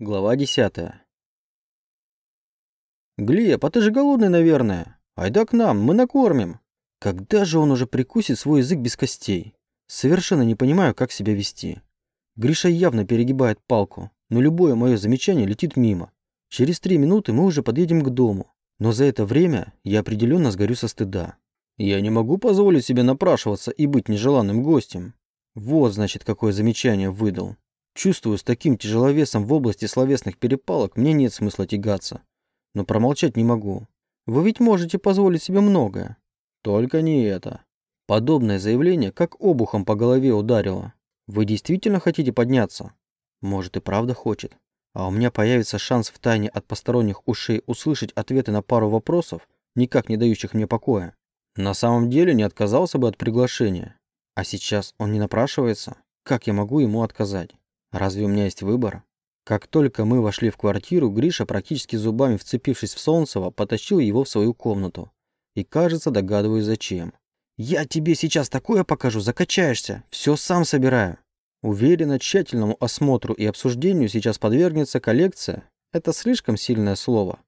Глава 10. «Глеб, а ты же голодный, наверное? Айда к нам, мы накормим!» Когда же он уже прикусит свой язык без костей? Совершенно не понимаю, как себя вести. Гриша явно перегибает палку, но любое мое замечание летит мимо. Через три минуты мы уже подъедем к дому, но за это время я определенно сгорю со стыда. Я не могу позволить себе напрашиваться и быть нежеланным гостем. Вот, значит, какое замечание выдал. Чувствую, с таким тяжеловесом в области словесных перепалок мне нет смысла тягаться. Но промолчать не могу. Вы ведь можете позволить себе многое. Только не это. Подобное заявление как обухом по голове ударило. Вы действительно хотите подняться? Может и правда хочет. А у меня появится шанс в тайне от посторонних ушей услышать ответы на пару вопросов, никак не дающих мне покоя. На самом деле не отказался бы от приглашения. А сейчас он не напрашивается? Как я могу ему отказать? Разве у меня есть выбор? Как только мы вошли в квартиру, Гриша, практически зубами вцепившись в Солнцева, потащил его в свою комнату. И, кажется, догадываюсь, зачем. «Я тебе сейчас такое покажу, закачаешься. Все сам собираю». Уверенно, тщательному осмотру и обсуждению сейчас подвергнется коллекция. Это слишком сильное слово.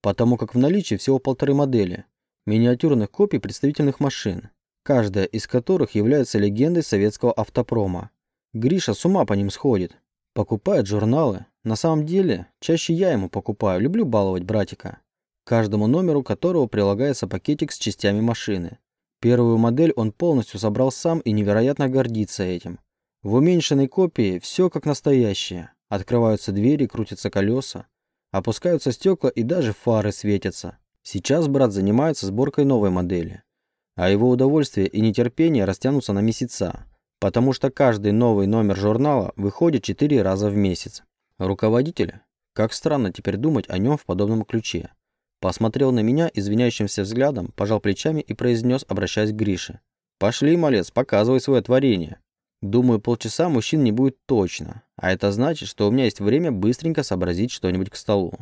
Потому как в наличии всего полторы модели. Миниатюрных копий представительных машин. Каждая из которых является легендой советского автопрома. Гриша с ума по ним сходит. Покупает журналы. На самом деле, чаще я ему покупаю, люблю баловать братика. Каждому номеру которого прилагается пакетик с частями машины. Первую модель он полностью собрал сам и невероятно гордится этим. В уменьшенной копии все как настоящее. Открываются двери, крутятся колеса, опускаются стекла и даже фары светятся. Сейчас брат занимается сборкой новой модели. А его удовольствие и нетерпение растянутся на месяца потому что каждый новый номер журнала выходит 4 раза в месяц. Руководитель, как странно теперь думать о нем в подобном ключе, посмотрел на меня извиняющимся взглядом, пожал плечами и произнес, обращаясь к Грише. «Пошли, малец, показывай свое творение». Думаю, полчаса мужчин не будет точно, а это значит, что у меня есть время быстренько сообразить что-нибудь к столу.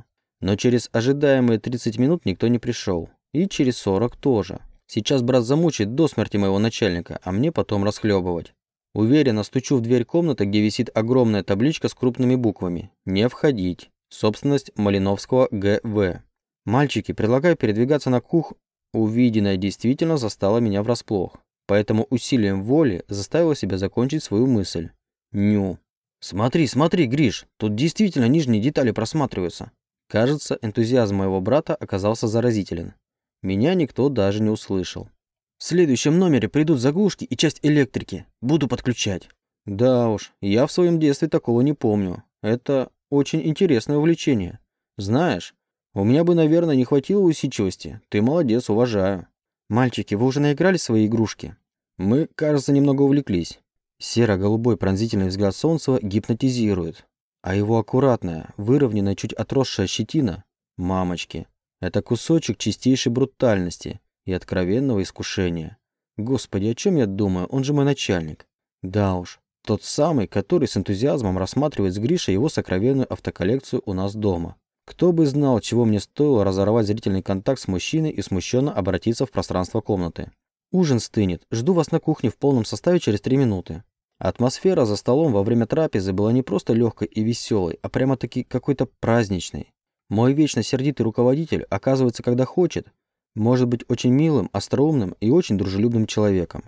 Но через ожидаемые 30 минут никто не пришел. И через 40 тоже. Сейчас брат замучит до смерти моего начальника, а мне потом расхлебывать. Уверенно стучу в дверь комнаты, где висит огромная табличка с крупными буквами. «Не входить. Собственность Малиновского ГВ». Мальчики, предлагаю передвигаться на кух. Увиденное действительно застало меня врасплох. Поэтому усилием воли заставила себя закончить свою мысль. Ню. Смотри, смотри, Гриш, тут действительно нижние детали просматриваются. Кажется, энтузиазм моего брата оказался заразителен. Меня никто даже не услышал. В следующем номере придут заглушки и часть электрики. Буду подключать. Да уж, я в своем детстве такого не помню. Это очень интересное увлечение. Знаешь, у меня бы, наверное, не хватило усидчивости. Ты молодец, уважаю. Мальчики, вы уже наиграли свои игрушки? Мы, кажется, немного увлеклись. Серо-голубой пронзительный взгляд Солнцева гипнотизирует. А его аккуратная, выровненная, чуть отросшая щетина – мамочки. Это кусочек чистейшей брутальности – и откровенного искушения. Господи, о чем я думаю? Он же мой начальник. Да уж, тот самый, который с энтузиазмом рассматривает с Гришей его сокровенную автоколлекцию у нас дома. Кто бы знал, чего мне стоило разорвать зрительный контакт с мужчиной и смущенно обратиться в пространство комнаты. Ужин стынет. Жду вас на кухне в полном составе через три минуты. Атмосфера за столом во время трапезы была не просто легкой и веселой, а прямо-таки какой-то праздничной. Мой вечно сердитый руководитель, оказывается, когда хочет, может быть очень милым, остроумным и очень дружелюбным человеком.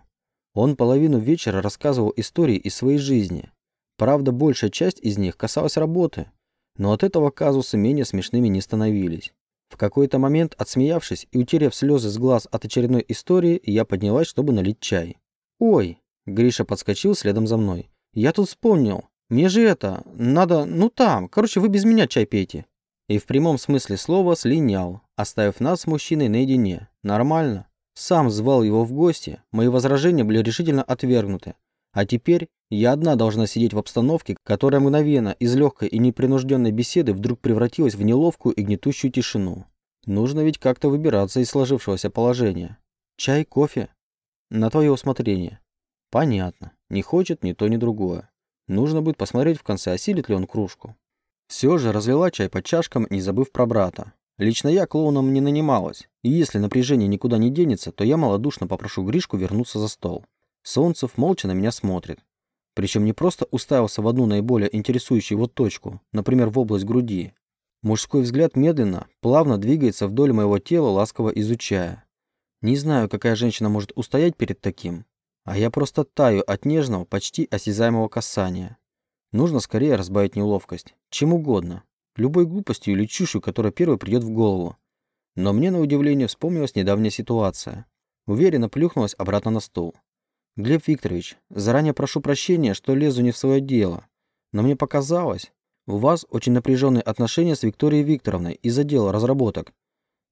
Он половину вечера рассказывал истории из своей жизни. Правда, большая часть из них касалась работы, но от этого казусы менее смешными не становились. В какой-то момент, отсмеявшись и утерев слезы с глаз от очередной истории, я поднялась, чтобы налить чай. «Ой!» – Гриша подскочил следом за мной. «Я тут вспомнил. Мне же это, надо, ну там, короче, вы без меня чай пейте». И в прямом смысле слова слинял, оставив нас с мужчиной наедине. Нормально. Сам звал его в гости, мои возражения были решительно отвергнуты. А теперь я одна должна сидеть в обстановке, которая мгновенно из легкой и непринужденной беседы вдруг превратилась в неловкую и гнетущую тишину. Нужно ведь как-то выбираться из сложившегося положения. Чай, кофе? На твое усмотрение. Понятно. Не хочет ни то, ни другое. Нужно будет посмотреть в конце, осилит ли он кружку. Все же разлила чай по чашкам, не забыв про брата. Лично я клоуном не нанималась, и если напряжение никуда не денется, то я малодушно попрошу Гришку вернуться за стол. Солнцев молча на меня смотрит. Причем не просто уставился в одну наиболее интересующую его точку, например, в область груди. Мужской взгляд медленно, плавно двигается вдоль моего тела, ласково изучая. Не знаю, какая женщина может устоять перед таким, а я просто таю от нежного, почти осязаемого касания. Нужно скорее разбавить неловкость. Чем угодно. Любой глупостью или чушью, которая первой придет в голову. Но мне, на удивление, вспомнилась недавняя ситуация. Уверенно плюхнулась обратно на стол. «Глеб Викторович, заранее прошу прощения, что лезу не в свое дело. Но мне показалось, у вас очень напряженные отношения с Викторией Викторовной из-за дела разработок.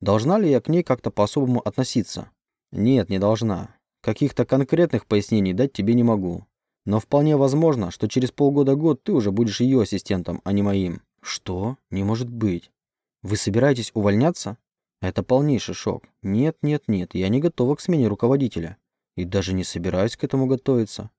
Должна ли я к ней как-то по-особому относиться?» «Нет, не должна. Каких-то конкретных пояснений дать тебе не могу. Но вполне возможно, что через полгода-год ты уже будешь ее ассистентом, а не моим. Что? Не может быть. Вы собираетесь увольняться? Это полнейший шок. Нет, нет, нет, я не готова к смене руководителя. И даже не собираюсь к этому готовиться.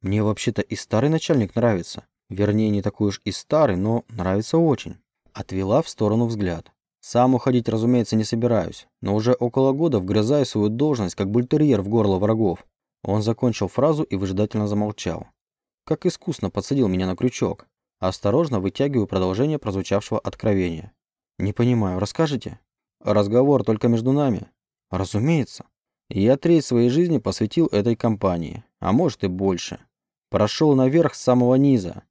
Мне вообще-то и старый начальник нравится. Вернее, не такой уж и старый, но нравится очень. Отвела в сторону взгляд. Сам уходить, разумеется, не собираюсь, но уже около года вгрызаю свою должность, как бультерьер в горло врагов. Он закончил фразу и выжидательно замолчал. Как искусно подсадил меня на крючок. Осторожно вытягиваю продолжение прозвучавшего откровения. «Не понимаю, расскажете?» «Разговор только между нами?» «Разумеется. Я треть своей жизни посвятил этой компании, а может и больше. Прошел наверх с самого низа.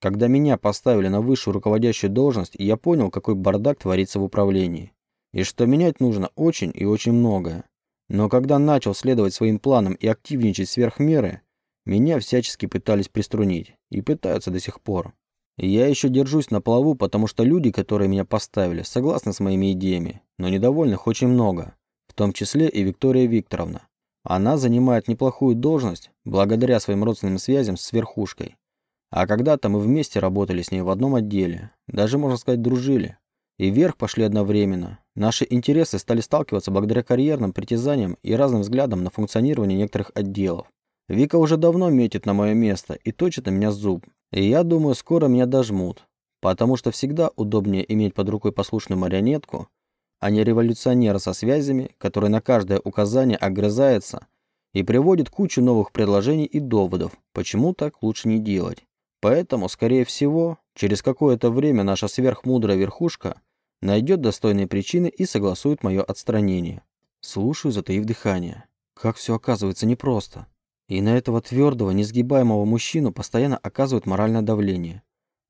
Когда меня поставили на высшую руководящую должность, я понял, какой бардак творится в управлении. И что менять нужно очень и очень многое. Но когда начал следовать своим планам и активничать сверх меры, меня всячески пытались приструнить. И пытаются до сих пор. Я еще держусь на плаву, потому что люди, которые меня поставили, согласны с моими идеями, но недовольных очень много, в том числе и Виктория Викторовна. Она занимает неплохую должность благодаря своим родственным связям с верхушкой. А когда-то мы вместе работали с ней в одном отделе, даже, можно сказать, дружили. И вверх пошли одновременно, Наши интересы стали сталкиваться благодаря карьерным притязаниям и разным взглядам на функционирование некоторых отделов. Вика уже давно метит на мое место и точит на меня зуб. И я думаю, скоро меня дожмут. Потому что всегда удобнее иметь под рукой послушную марионетку, а не революционера со связями, который на каждое указание огрызается и приводит кучу новых предложений и доводов, почему так лучше не делать. Поэтому, скорее всего, через какое-то время наша сверхмудрая верхушка – найдет достойные причины и согласует мое отстранение. Слушаю, затаив дыхание. Как все оказывается непросто. И на этого твердого, несгибаемого мужчину постоянно оказывают моральное давление.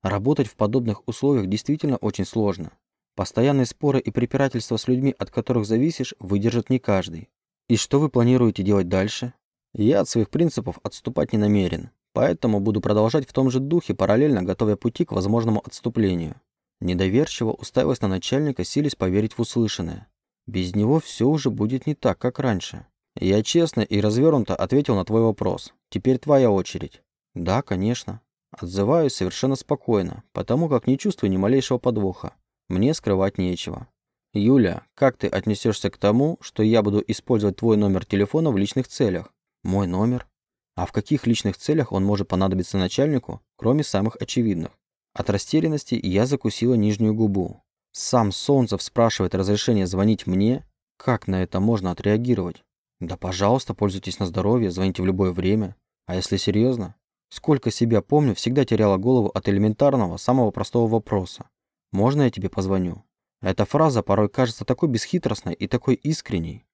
Работать в подобных условиях действительно очень сложно. Постоянные споры и препирательства с людьми, от которых зависишь, выдержит не каждый. И что вы планируете делать дальше? Я от своих принципов отступать не намерен, поэтому буду продолжать в том же духе, параллельно готовя пути к возможному отступлению. Недоверчиво уставилась на начальника, силясь поверить в услышанное. Без него все уже будет не так, как раньше. Я честно и развернуто ответил на твой вопрос. Теперь твоя очередь. Да, конечно. Отзываюсь совершенно спокойно, потому как не чувствую ни малейшего подвоха. Мне скрывать нечего. Юля, как ты отнесешься к тому, что я буду использовать твой номер телефона в личных целях? Мой номер? А в каких личных целях он может понадобиться начальнику, кроме самых очевидных? От растерянности я закусила нижнюю губу. Сам Солнцев спрашивает разрешение звонить мне? Как на это можно отреагировать? Да, пожалуйста, пользуйтесь на здоровье, звоните в любое время. А если серьезно? Сколько себя помню, всегда теряла голову от элементарного, самого простого вопроса. Можно я тебе позвоню? Эта фраза порой кажется такой бесхитростной и такой искренней.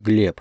Глеб.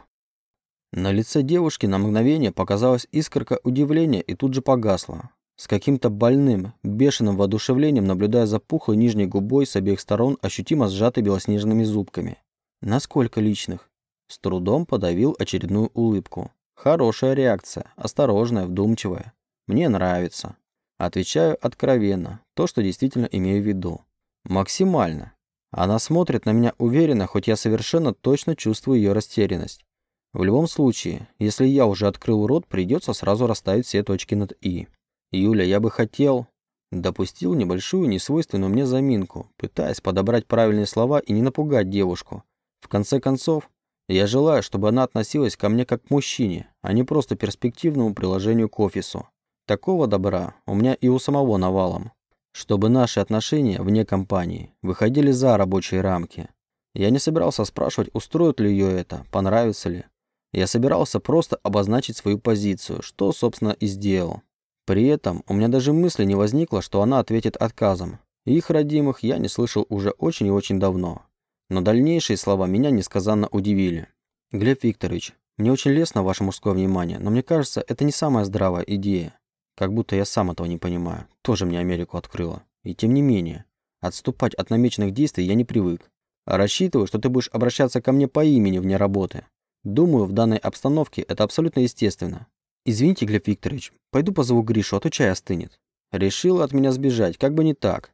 На лице девушки на мгновение показалась искорка удивления и тут же погасла. С каким-то больным, бешеным воодушевлением, наблюдая за пухлой нижней губой с обеих сторон, ощутимо сжатой белоснежными зубками. Насколько личных? С трудом подавил очередную улыбку. Хорошая реакция, осторожная, вдумчивая. Мне нравится. Отвечаю откровенно, то, что действительно имею в виду. Максимально. Она смотрит на меня уверенно, хоть я совершенно точно чувствую ее растерянность. В любом случае, если я уже открыл рот, придется сразу расставить все точки над «и». «Юля, я бы хотел...» Допустил небольшую несвойственную мне заминку, пытаясь подобрать правильные слова и не напугать девушку. В конце концов, я желаю, чтобы она относилась ко мне как к мужчине, а не просто перспективному приложению к офису. Такого добра у меня и у самого навалом. Чтобы наши отношения вне компании выходили за рабочие рамки. Я не собирался спрашивать, устроит ли ее это, понравится ли. Я собирался просто обозначить свою позицию, что, собственно, и сделал. При этом у меня даже мысли не возникло, что она ответит отказом. Их родимых я не слышал уже очень и очень давно. Но дальнейшие слова меня несказанно удивили. «Глеб Викторович, мне очень лестно ваше мужское внимание, но мне кажется, это не самая здравая идея. Как будто я сам этого не понимаю. Тоже мне Америку открыла. И тем не менее, отступать от намеченных действий я не привык. Рассчитываю, что ты будешь обращаться ко мне по имени вне работы. Думаю, в данной обстановке это абсолютно естественно. Извините, Глеб Викторович, пойду позову Гришу, а то чай остынет. Решил от меня сбежать, как бы не так.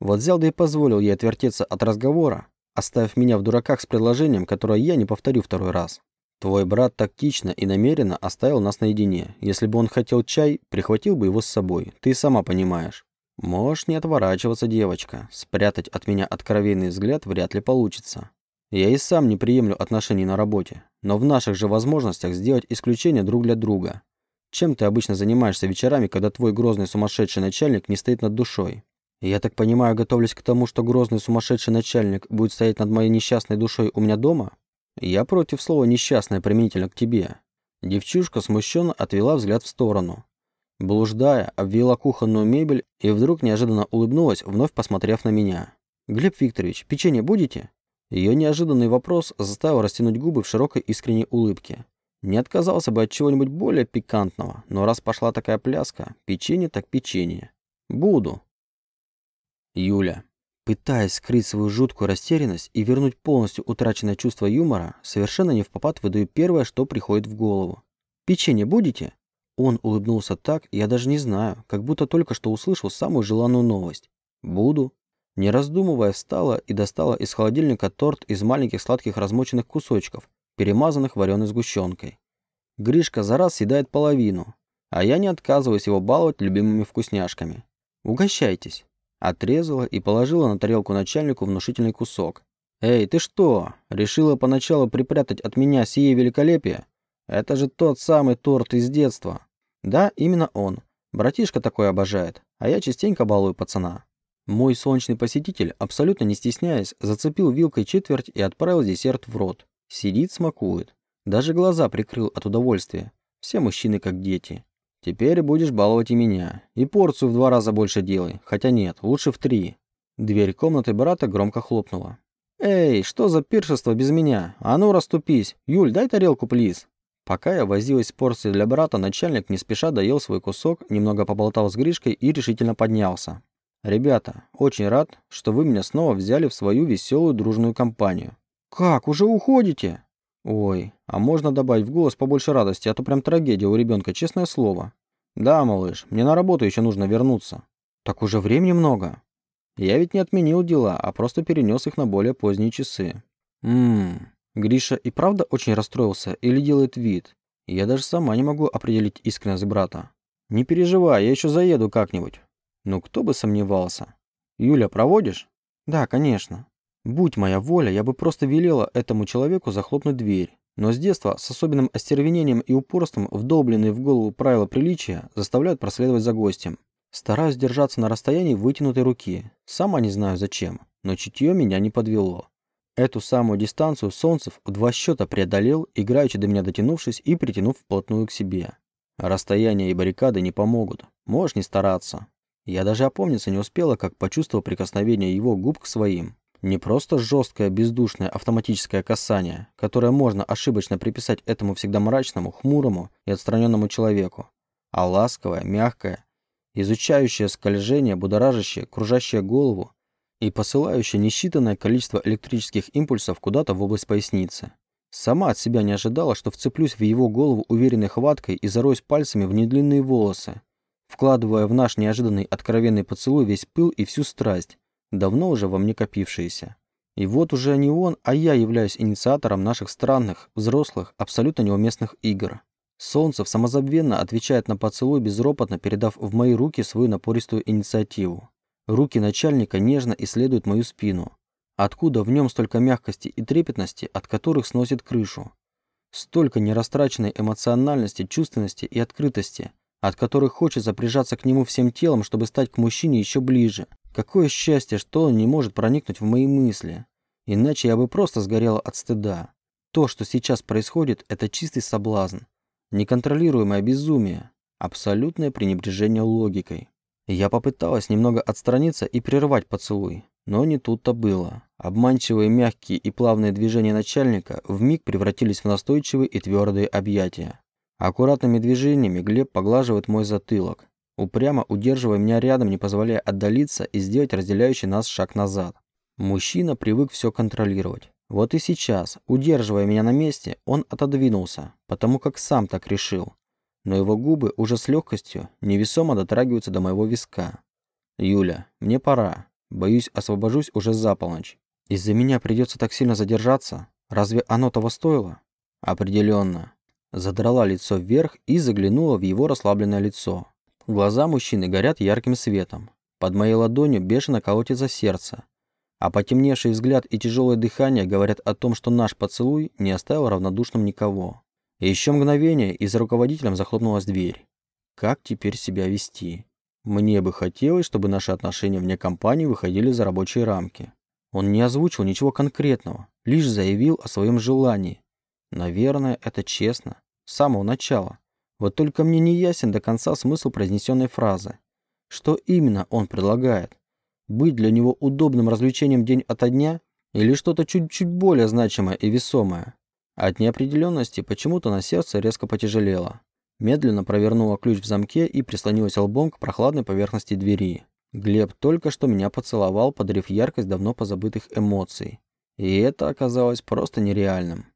Вот взял да и позволил ей отвертеться от разговора, оставив меня в дураках с предложением, которое я не повторю второй раз. Твой брат тактично и намеренно оставил нас наедине. Если бы он хотел чай, прихватил бы его с собой. Ты сама понимаешь. Можешь не отворачиваться, девочка. Спрятать от меня откровенный взгляд вряд ли получится. Я и сам не приемлю отношений на работе, но в наших же возможностях сделать исключение друг для друга. Чем ты обычно занимаешься вечерами, когда твой грозный сумасшедший начальник не стоит над душой? Я так понимаю, готовлюсь к тому, что грозный сумасшедший начальник будет стоять над моей несчастной душой у меня дома? Я против слова «несчастная» применительно к тебе. Девчушка смущенно отвела взгляд в сторону. Блуждая, обвела кухонную мебель и вдруг неожиданно улыбнулась, вновь посмотрев на меня. «Глеб Викторович, печенье будете?» Ее неожиданный вопрос заставил растянуть губы в широкой искренней улыбке. Не отказался бы от чего-нибудь более пикантного, но раз пошла такая пляска, печенье так печенье. Буду. Юля. Пытаясь скрыть свою жуткую растерянность и вернуть полностью утраченное чувство юмора, совершенно не в попад выдаю первое, что приходит в голову. «Печенье будете?» Он улыбнулся так, я даже не знаю, как будто только что услышал самую желанную новость. «Буду». Не раздумывая, встала и достала из холодильника торт из маленьких сладких размоченных кусочков, перемазанных вареной сгущенкой. Гришка за раз съедает половину, а я не отказываюсь его баловать любимыми вкусняшками. Угощайтесь. Отрезала и положила на тарелку начальнику внушительный кусок. «Эй, ты что, решила поначалу припрятать от меня сие великолепие? Это же тот самый торт из детства». «Да, именно он. Братишка такой обожает, а я частенько балую пацана». Мой солнечный посетитель, абсолютно не стесняясь, зацепил вилкой четверть и отправил десерт в рот. Сидит, смакует. Даже глаза прикрыл от удовольствия. Все мужчины как дети. Теперь будешь баловать и меня. И порцию в два раза больше делай. Хотя нет, лучше в три. Дверь комнаты брата громко хлопнула. «Эй, что за пиршество без меня? А ну расступись! Юль, дай тарелку, плиз!» Пока я возилась с порцией для брата, начальник не спеша доел свой кусок, немного поболтал с Гришкой и решительно поднялся. «Ребята, очень рад, что вы меня снова взяли в свою веселую дружную компанию. «Как, уже уходите?» «Ой, а можно добавить в голос побольше радости, а то прям трагедия у ребенка, честное слово». «Да, малыш, мне на работу еще нужно вернуться». «Так уже времени много». «Я ведь не отменил дела, а просто перенес их на более поздние часы». «Ммм, Гриша и правда очень расстроился или делает вид? Я даже сама не могу определить искренность брата». «Не переживай, я еще заеду как-нибудь». «Ну, кто бы сомневался». «Юля, проводишь?» «Да, конечно». Будь моя воля, я бы просто велела этому человеку захлопнуть дверь. Но с детства, с особенным остервенением и упорством, вдолбленные в голову правила приличия, заставляют проследовать за гостем. Стараюсь держаться на расстоянии вытянутой руки. Сама не знаю зачем, но чутье меня не подвело. Эту самую дистанцию Солнцев в два счета преодолел, играючи до меня дотянувшись и притянув вплотную к себе. Расстояние и баррикады не помогут. Можешь не стараться. Я даже опомниться не успела, как почувствовал прикосновение его губ к своим. Не просто жесткое, бездушное автоматическое касание, которое можно ошибочно приписать этому всегда мрачному, хмурому и отстраненному человеку, а ласковое, мягкое, изучающее скольжение, будоражащее, кружащее голову и посылающее несчитанное количество электрических импульсов куда-то в область поясницы. Сама от себя не ожидала, что вцеплюсь в его голову уверенной хваткой и зароюсь пальцами в недлинные волосы, вкладывая в наш неожиданный откровенный поцелуй весь пыл и всю страсть, давно уже во мне копившиеся. И вот уже не он, а я являюсь инициатором наших странных, взрослых, абсолютно неуместных игр. Солнцев самозабвенно отвечает на поцелуй, безропотно передав в мои руки свою напористую инициативу. Руки начальника нежно исследуют мою спину. Откуда в нем столько мягкости и трепетности, от которых сносит крышу? Столько нерастраченной эмоциональности, чувственности и открытости, от которых хочется прижаться к нему всем телом, чтобы стать к мужчине еще ближе, Какое счастье, что он не может проникнуть в мои мысли. Иначе я бы просто сгорела от стыда. То, что сейчас происходит, это чистый соблазн. Неконтролируемое безумие. Абсолютное пренебрежение логикой. Я попыталась немного отстраниться и прервать поцелуй, но не тут-то было. Обманчивые, мягкие и плавные движения начальника вмиг превратились в настойчивые и твердые объятия. Аккуратными движениями Глеб поглаживает мой затылок, упрямо удерживая меня рядом, не позволяя отдалиться и сделать разделяющий нас шаг назад. Мужчина привык все контролировать. Вот и сейчас, удерживая меня на месте, он отодвинулся, потому как сам так решил. Но его губы уже с легкостью невесомо дотрагиваются до моего виска. «Юля, мне пора. Боюсь, освобожусь уже за полночь. Из-за меня придется так сильно задержаться. Разве оно того стоило?» «Определенно задрала лицо вверх и заглянула в его расслабленное лицо. Глаза мужчины горят ярким светом. Под моей ладонью бешено колотится сердце. А потемневший взгляд и тяжелое дыхание говорят о том, что наш поцелуй не оставил равнодушным никого. И еще мгновение, и за руководителем захлопнулась дверь. Как теперь себя вести? Мне бы хотелось, чтобы наши отношения вне компании выходили за рабочие рамки. Он не озвучил ничего конкретного, лишь заявил о своем желании, Наверное, это честно. С самого начала. Вот только мне не ясен до конца смысл произнесенной фразы. Что именно он предлагает? Быть для него удобным развлечением день ото дня или что-то чуть-чуть более значимое и весомое? От неопределенности почему-то на сердце резко потяжелело. Медленно провернула ключ в замке и прислонилась лбом к прохладной поверхности двери. Глеб только что меня поцеловал, подарив яркость давно позабытых эмоций. И это оказалось просто нереальным.